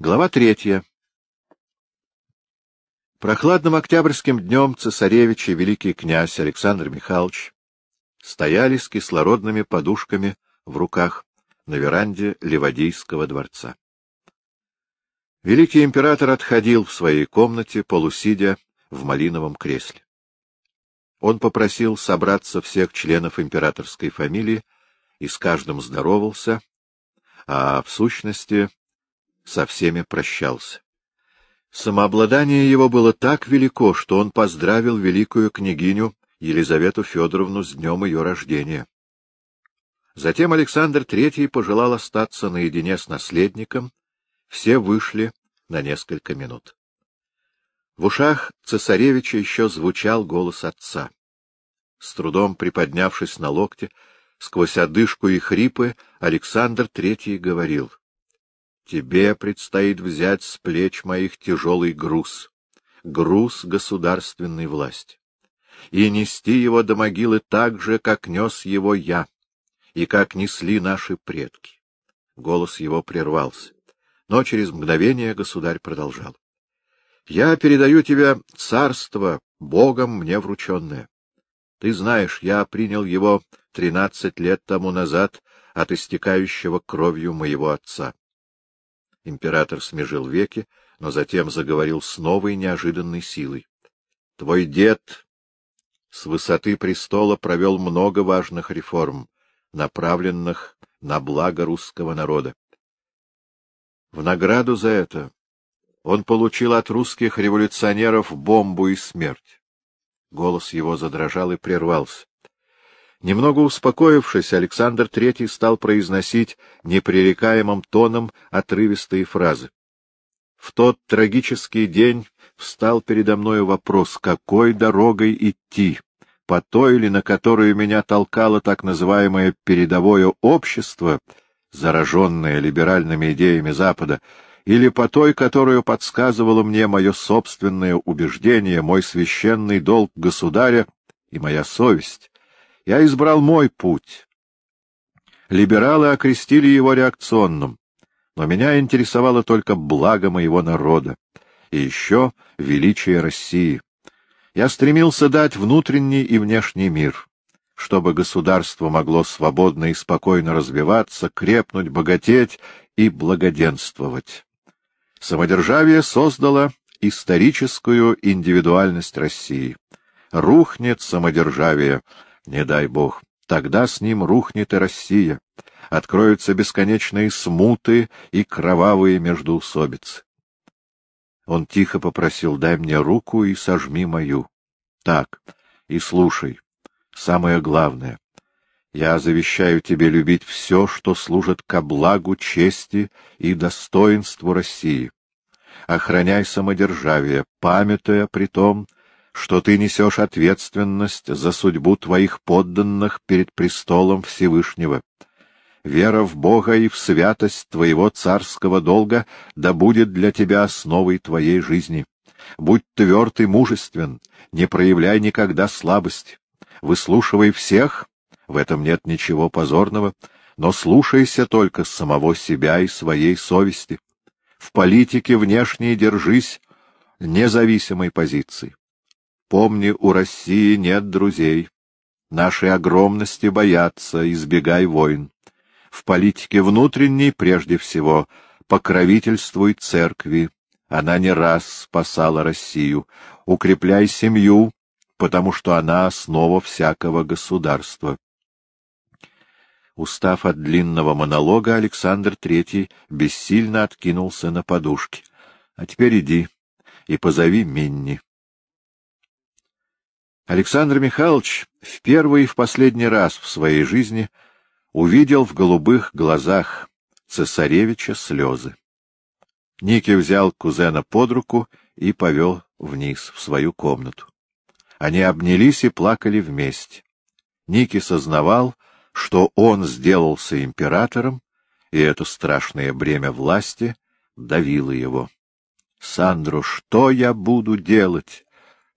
Глава третья. Прохладным октябрьским днем цесаревич и великий князь Александр Михайлович стояли с кислородными подушками в руках на веранде Ливадийского дворца. Великий император отходил в своей комнате, полусидя в малиновом кресле. Он попросил собраться всех членов императорской фамилии и с каждым здоровался, а в сущности со всеми прощался. Самообладание его было так велико, что он поздравил великую княгиню Елизавету Федоровну с днем ее рождения. Затем Александр Третий пожелал остаться наедине с наследником, все вышли на несколько минут. В ушах цесаревича еще звучал голос отца. С трудом приподнявшись на локте, сквозь одышку и хрипы, Александр Третий говорил — Тебе предстоит взять с плеч моих тяжелый груз, груз государственной власти, и нести его до могилы так же, как нес его я, и как несли наши предки. Голос его прервался, но через мгновение государь продолжал. — Я передаю тебе царство, Богом мне врученное. Ты знаешь, я принял его тринадцать лет тому назад от истекающего кровью моего отца. Император смежил веки, но затем заговорил с новой неожиданной силой. — Твой дед с высоты престола провел много важных реформ, направленных на благо русского народа. В награду за это он получил от русских революционеров бомбу и смерть. Голос его задрожал и прервался. Немного успокоившись, Александр III стал произносить непререкаемым тоном отрывистые фразы. В тот трагический день встал передо мною вопрос, какой дорогой идти, по той или на которую меня толкало так называемое передовое общество, зараженное либеральными идеями Запада, или по той, которую подсказывало мне мое собственное убеждение, мой священный долг государя и моя совесть. Я избрал мой путь. Либералы окрестили его реакционным, но меня интересовало только благо моего народа и еще величие России. Я стремился дать внутренний и внешний мир, чтобы государство могло свободно и спокойно развиваться, крепнуть, богатеть и благоденствовать. Самодержавие создало историческую индивидуальность России. Рухнет самодержавие, не дай бог. Тогда с ним рухнет и Россия. Откроются бесконечные смуты и кровавые междоусобицы. Он тихо попросил, дай мне руку и сожми мою. Так, и слушай. Самое главное. Я завещаю тебе любить все, что служит ко благу, чести и достоинству России. Охраняй самодержавие, памятуя при том, что ты несешь ответственность за судьбу твоих подданных перед престолом Всевышнего. Вера в Бога и в святость твоего царского долга да будет для тебя основой твоей жизни. Будь тверд и мужествен, не проявляй никогда слабости. Выслушивай всех, в этом нет ничего позорного, но слушайся только самого себя и своей совести. В политике внешней держись независимой позиции. Помни, у России нет друзей. Нашей огромности боятся, избегай войн. В политике внутренней, прежде всего, покровительствуй церкви. Она не раз спасала Россию. Укрепляй семью, потому что она основа всякого государства. Устав от длинного монолога, Александр Третий бессильно откинулся на подушке. — А теперь иди и позови Минни. Александр Михайлович в первый и в последний раз в своей жизни увидел в голубых глазах цесаревича слезы. Ники взял кузена под руку и повел вниз, в свою комнату. Они обнялись и плакали вместе. Ники сознавал, что он сделался императором, и это страшное бремя власти давило его. — Сандро, что я буду делать? —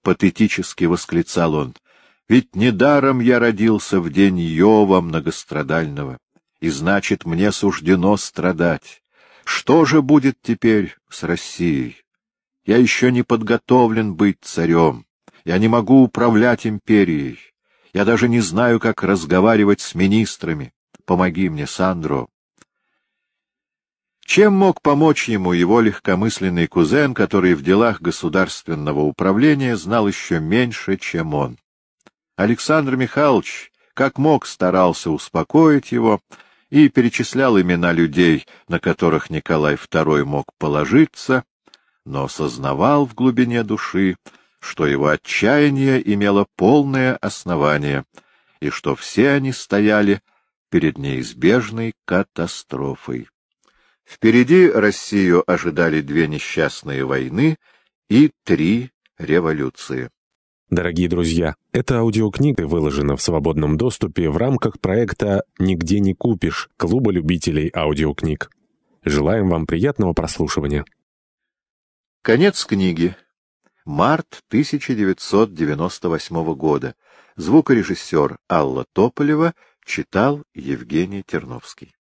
патетически восклицал он. — Ведь недаром я родился в день Йова многострадального, и значит, мне суждено страдать. Что же будет теперь с Россией? Я еще не подготовлен быть царем. Я не могу управлять империей. Я даже не знаю, как разговаривать с министрами. Помоги мне, Сандро. Чем мог помочь ему его легкомысленный кузен, который в делах государственного управления знал еще меньше, чем он? Александр Михайлович, как мог, старался успокоить его и перечислял имена людей, на которых Николай II мог положиться, но сознавал в глубине души, что его отчаяние имело полное основание и что все они стояли перед неизбежной катастрофой. Впереди Россию ожидали две несчастные войны и три революции. Дорогие друзья, эта аудиокнига выложена в свободном доступе в рамках проекта «Нигде не купишь» Клуба любителей аудиокниг. Желаем вам приятного прослушивания. Конец книги. Март 1998 года. Звукорежиссер Алла Тополева читал Евгений Терновский.